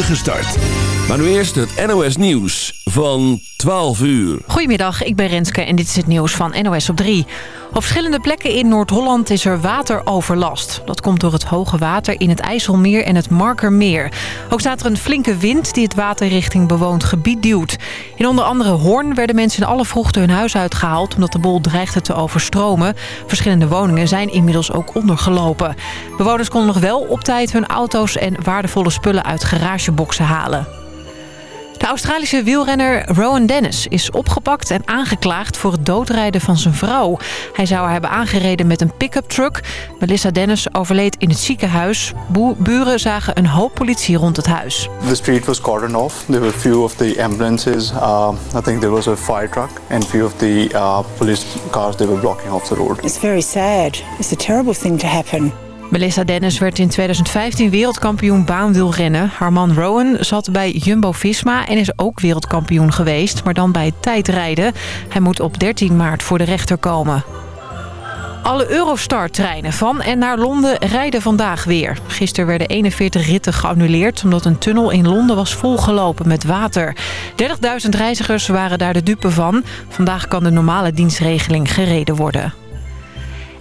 start. Maar nu eerst het NOS Nieuws van 12 uur. Goedemiddag, ik ben Renske en dit is het nieuws van NOS op 3. Op verschillende plekken in Noord-Holland is er wateroverlast. Dat komt door het hoge water in het IJsselmeer en het Markermeer. Ook staat er een flinke wind die het water richting bewoond gebied duwt. In onder andere Hoorn werden mensen in alle vroegte hun huis uitgehaald... omdat de bol dreigde te overstromen. Verschillende woningen zijn inmiddels ook ondergelopen. Bewoners konden nog wel op tijd hun auto's en waardevolle spullen uit halen. De Australische wielrenner Rowan Dennis is opgepakt en aangeklaagd voor het doodrijden van zijn vrouw. Hij zou haar hebben aangereden met een pick-up truck. Melissa Dennis overleed in het ziekenhuis. buren zagen een hoop politie rond het huis. The street was cordoned off. There were few of the ambulances. Uh, I think there was a fire truck and few of the uh, police cars they were blocking off the road. It's very sad. It's a terrible thing to happen. Melissa Dennis werd in 2015 wereldkampioen baanwielrennen. Haar man Rowan zat bij Jumbo-Visma en is ook wereldkampioen geweest, maar dan bij tijdrijden. Hij moet op 13 maart voor de rechter komen. Alle Eurostar-treinen van en naar Londen rijden vandaag weer. Gisteren werden 41 ritten geannuleerd... omdat een tunnel in Londen was volgelopen met water. 30.000 reizigers waren daar de dupe van. Vandaag kan de normale dienstregeling gereden worden.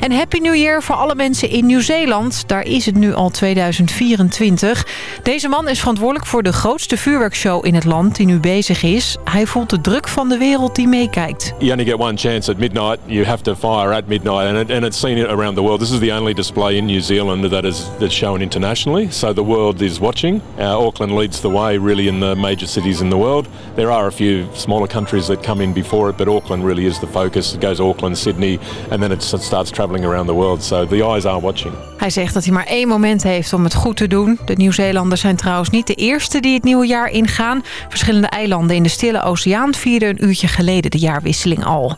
En Happy New Year voor alle mensen in Nieuw-Zeeland. Daar is het nu al 2024. Deze man is verantwoordelijk voor de grootste vuurwerkshow in het land die nu bezig is. Hij voelt de druk van de wereld die meekijkt. You only get one chance at midnight. You have to fire at midnight and, and it's seen around the world. This is the only display in New Zealand that is that's shown internationally. So the world is watching. Uh, Auckland leads the way really in the major cities in the world. There are a few smaller countries that come in before it, but Auckland really is the focus. It goes Auckland, Sydney and then it starts traveling around the world. So the eyes are watching. Hij zegt dat hij maar één moment heeft om het goed te doen. De Nieuw-Zeelanders zijn trouwens niet de eerste die het nieuwe jaar ingaan. Verschillende eilanden in de Stille Oceaan vierden een uurtje geleden de jaarwisseling al.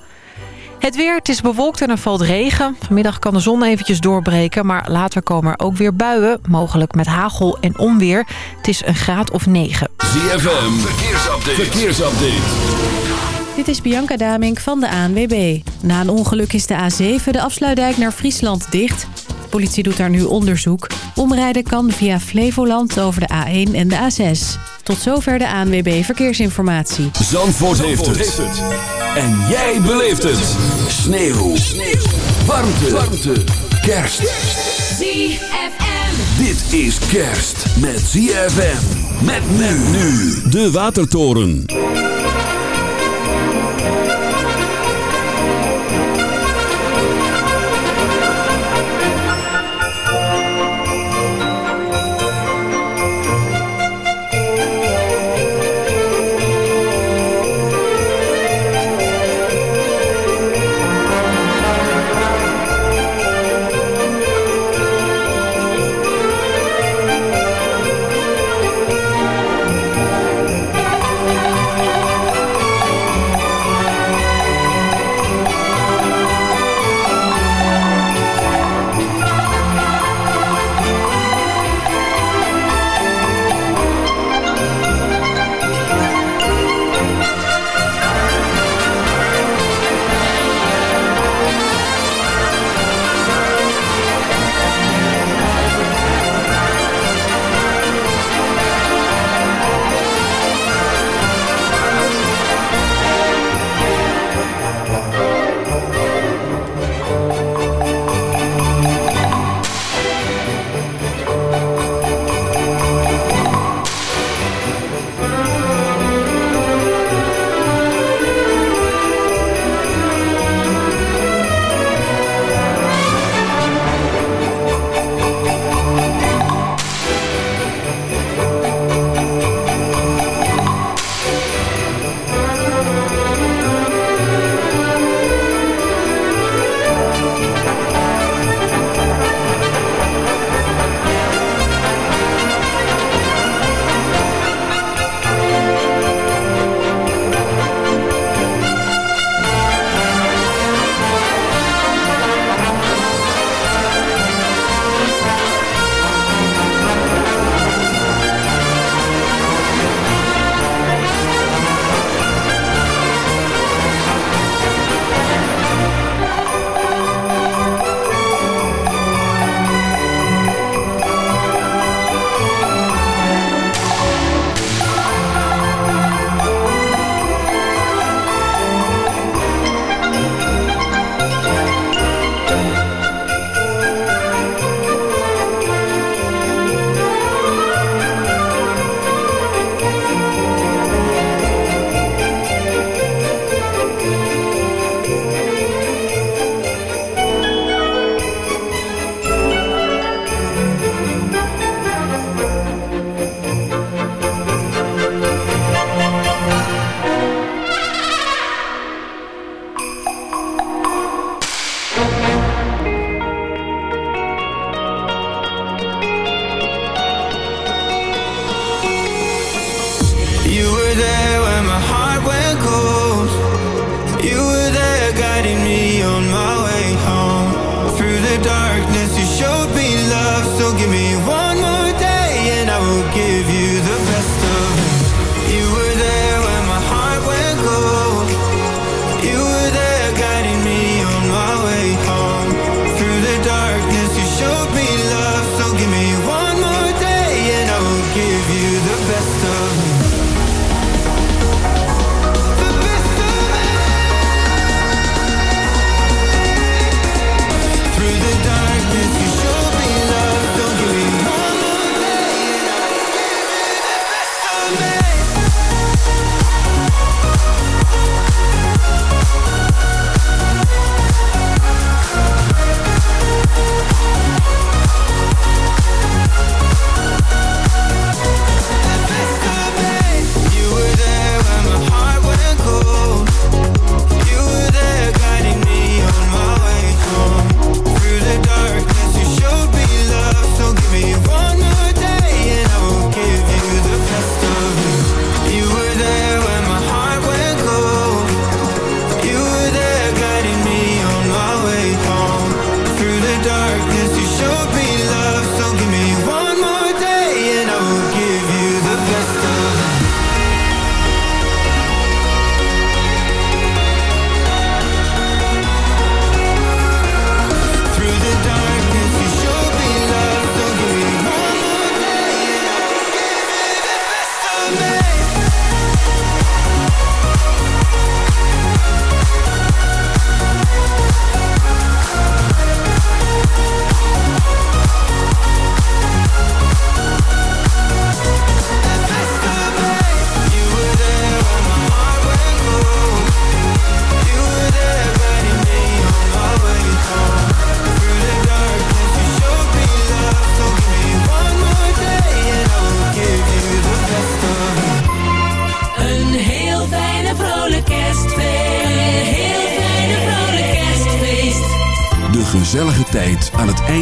Het weer, het is bewolkt en er valt regen. Vanmiddag kan de zon eventjes doorbreken, maar later komen er ook weer buien. Mogelijk met hagel en onweer. Het is een graad of 9. ZFM, verkeersupdate. verkeersupdate. Dit is Bianca Damink van de ANWB. Na een ongeluk is de A7 de afsluitdijk naar Friesland dicht. De politie doet daar nu onderzoek. Omrijden kan via Flevoland over de A1 en de A6. Tot zover de ANWB Verkeersinformatie. Zandvoort, heeft, het. En jij beleeft het. Sneeuw. Sneeuw. Warmte. Warmte. Kerst. ZFM. Dit is kerst met ZFM. Met men nu. De Watertoren.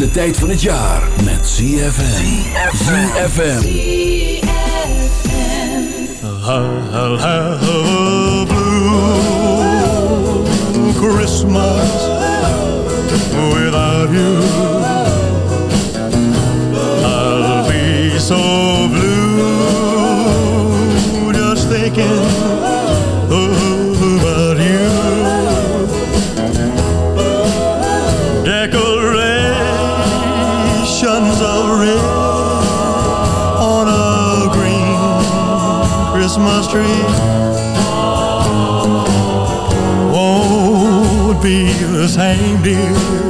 De tijd van het jaar met ZFM. ZFM. I'll blue Christmas without you. the same deal.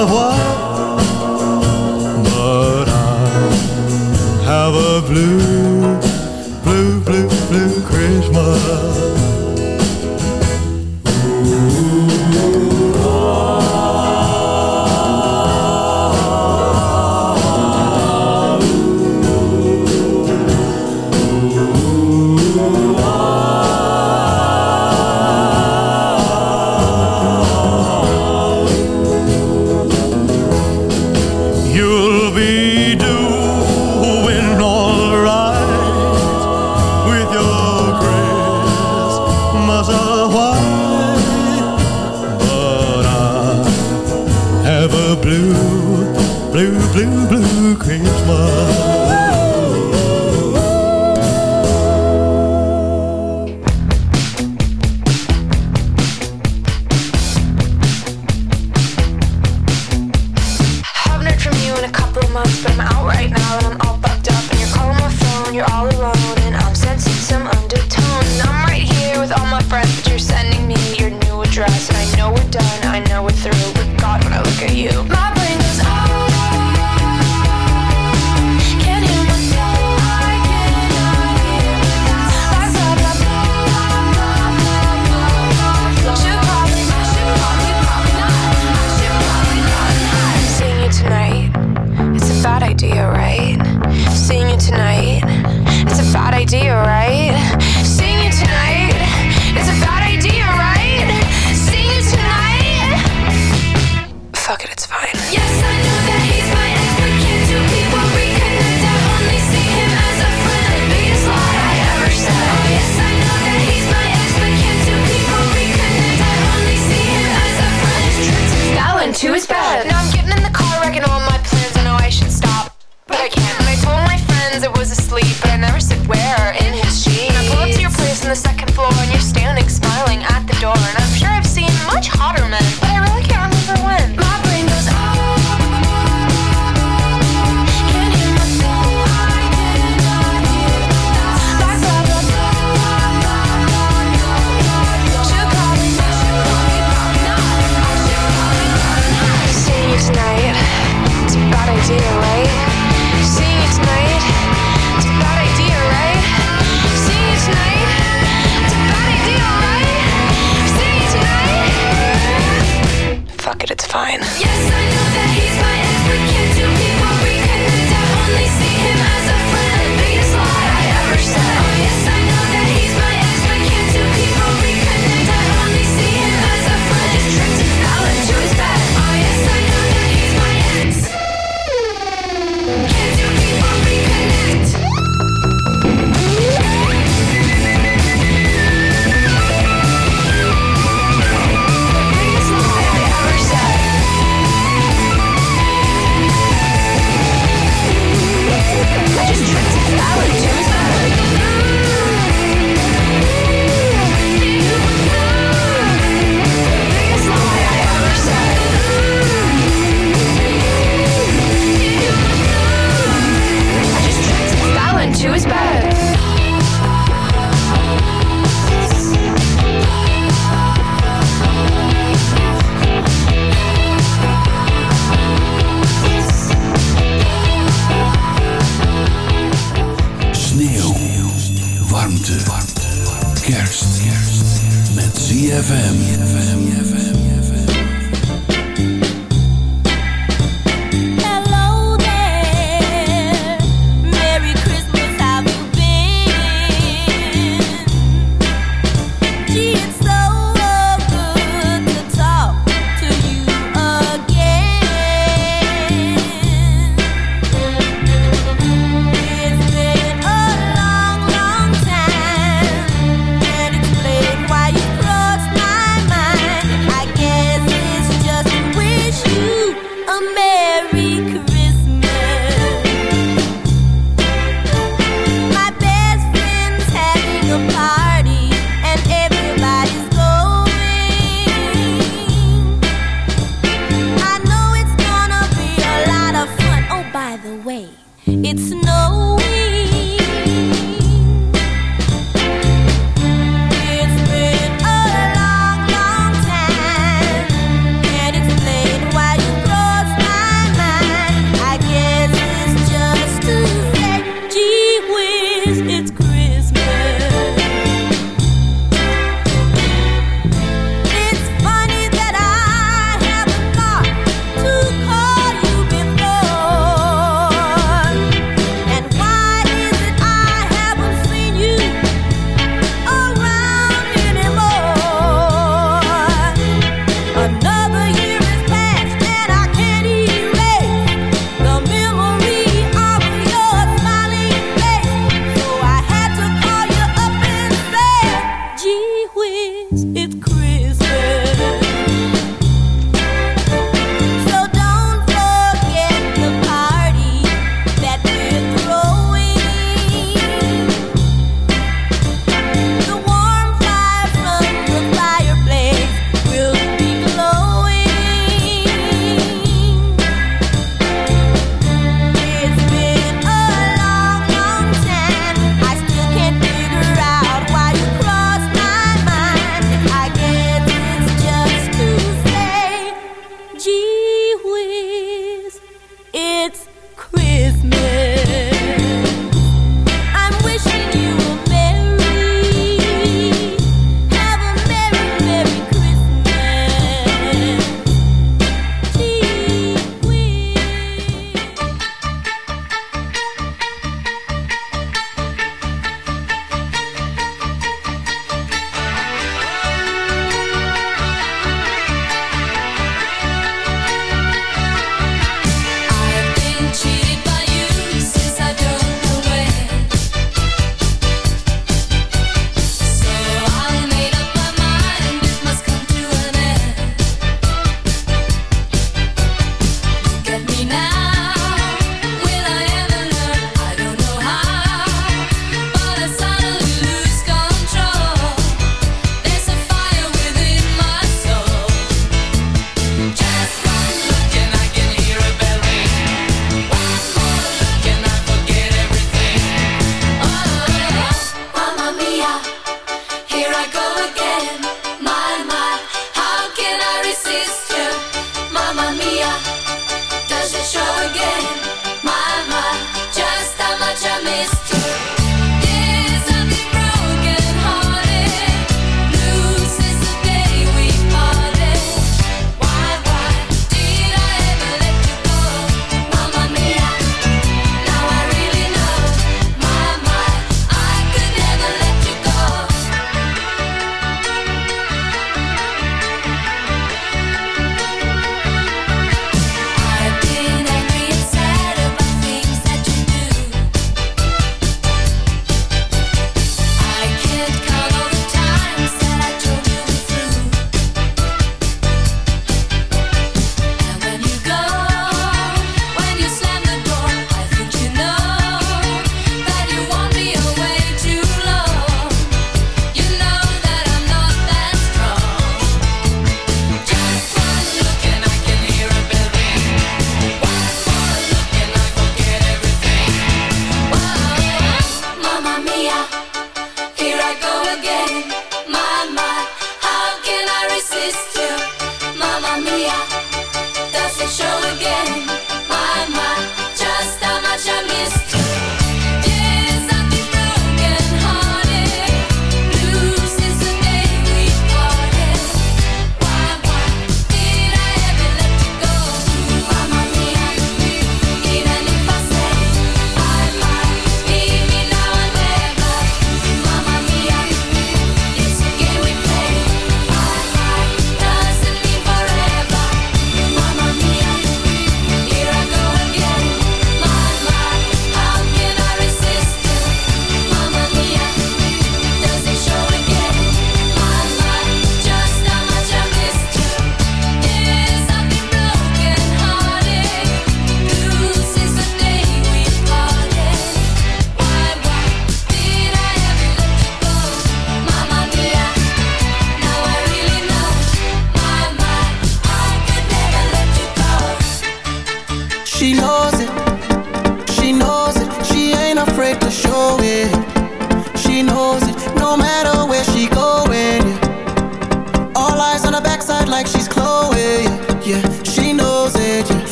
revoir. But I have a blue, blue, blue, blue Christmas.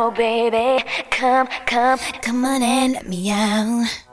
Bottle, baby. Come, come, come on and let me out.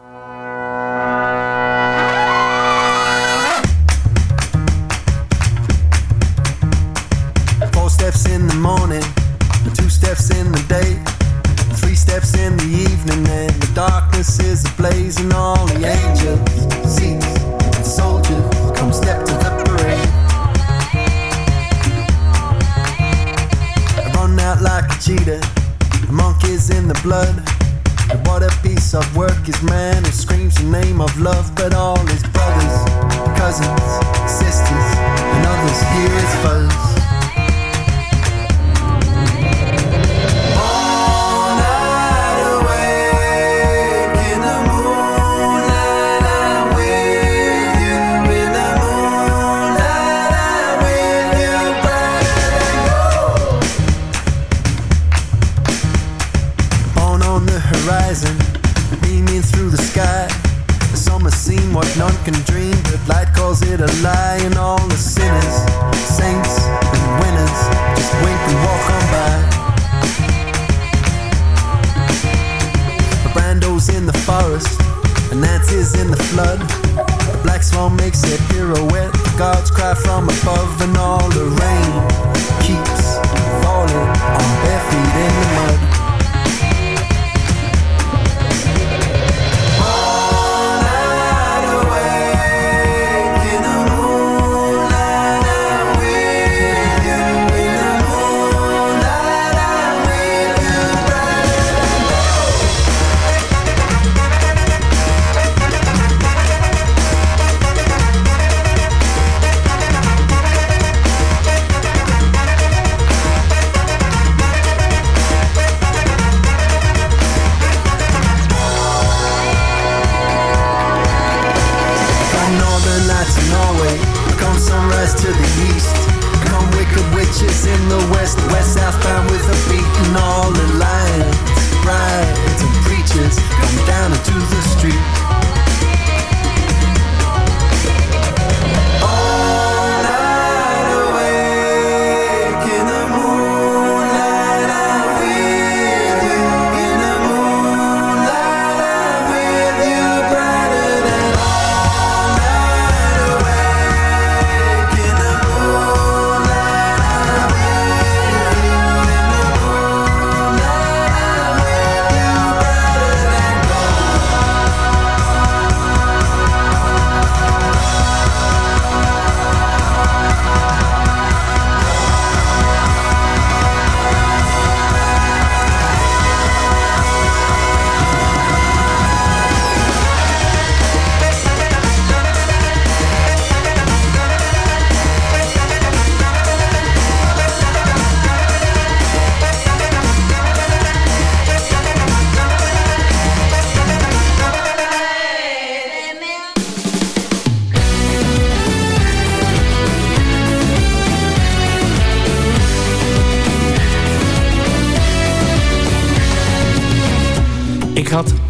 Black makes a pirouette. Gods cry from above, and all the rain keeps falling on bare feet in the mud.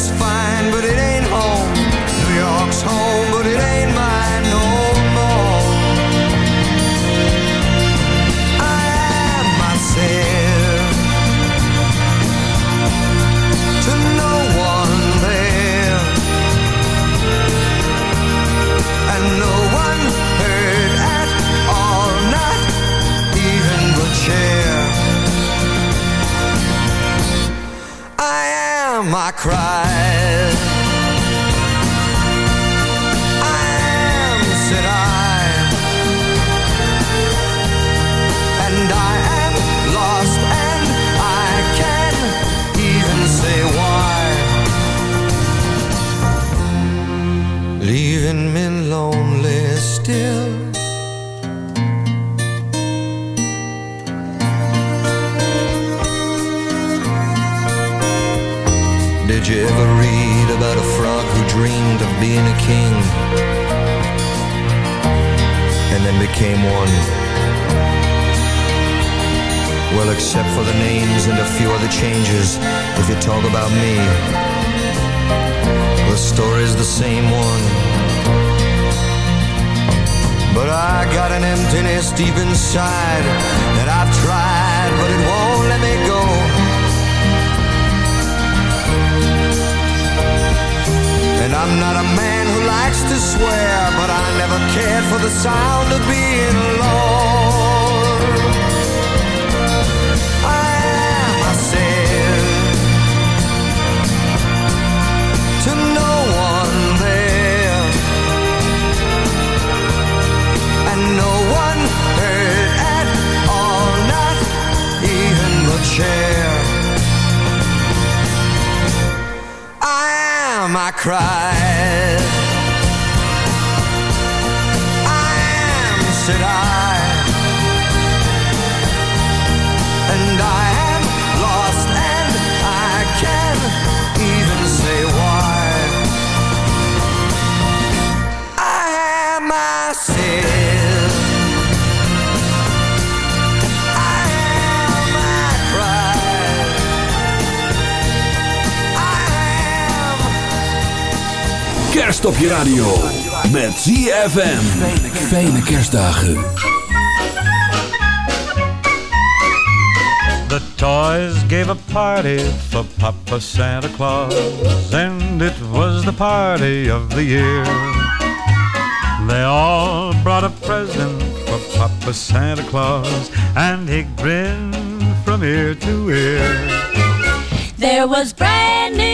satisfied. cry. Kerst op je radio. Met ZFM. Fijne kerstdagen. The toys gave a party for Papa Santa Claus, and it was the party of the year. They all brought a present for Papa Santa Claus, and he grinned from ear to ear. There was brand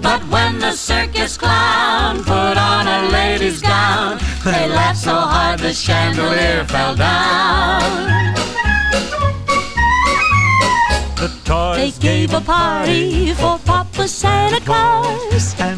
But when the circus clown put on a lady's gown, they laughed so hard the chandelier fell down. The toys They gave a party for Papa Santa Claus. And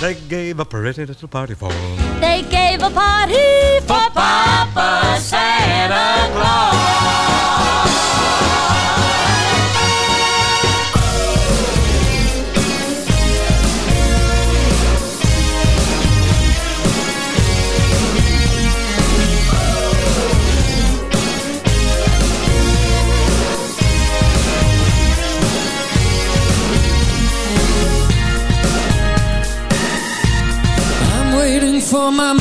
They gave a pretty little party for They gave a party for Papa Santa Claus. For my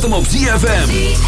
zet hem op ZFM.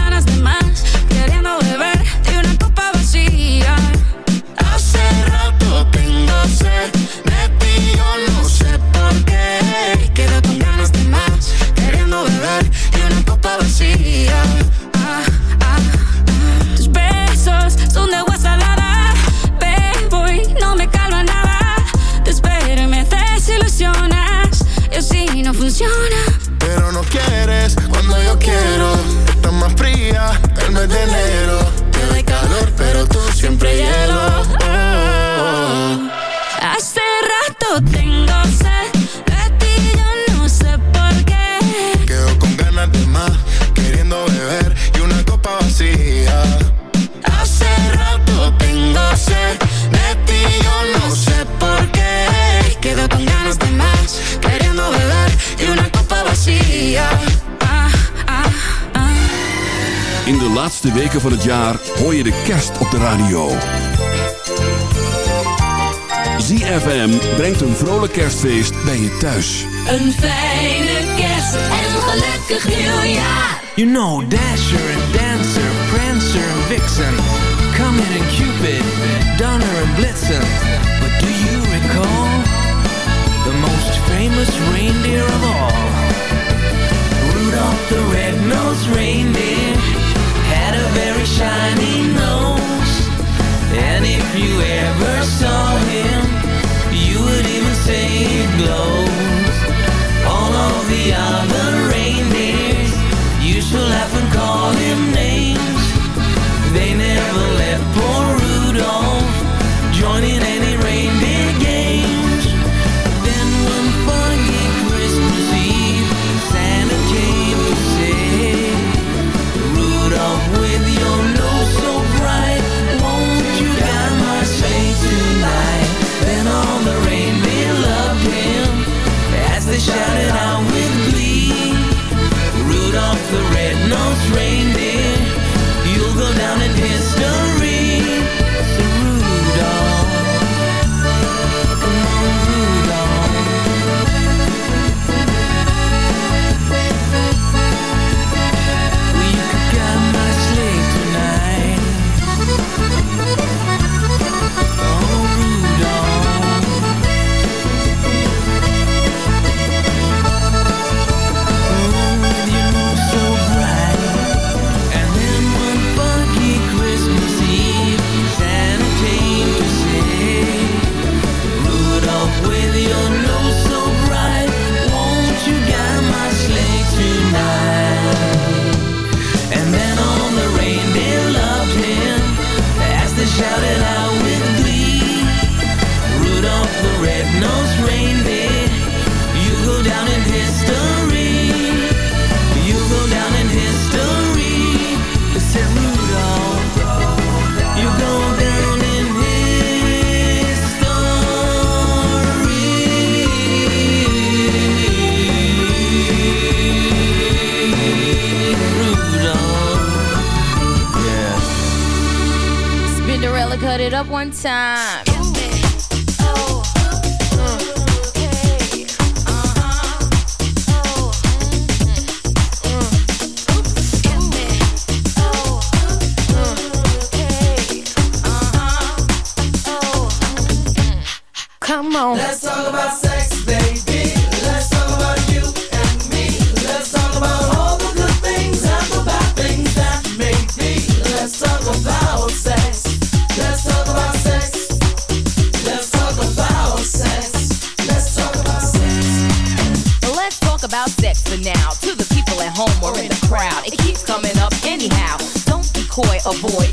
hacer de ti yo no sé por qué. Y quedo con ganas de más queriendo beber y una copa vacía. Ah, ah, ah. Tus besos son de agua salada. Bebo y no me calma nada. Te espero y me desilusionas. Y así no funciona. Pero no quieres cuando yo quiero. Estás más fría el mes de enero. te doy calor pero tú siempre hielo. Ah, ah, ah. In de laatste weken van het jaar hoor je de kerst op de radio. ZFM brengt een vrolijk kerstfeest bij je thuis. Een fijne kerst en een gelukkig nieuwjaar. You know Dasher and Dancer, Prancer and Vixen, Comet and Cupid, Donner and Blitzen. But do you recall the most famous reindeer of all? The red-nosed reindeer had a very shiny nose. And if you ever saw him, you would even say it glows. All of the other reindeers used to laugh and call him names. Time.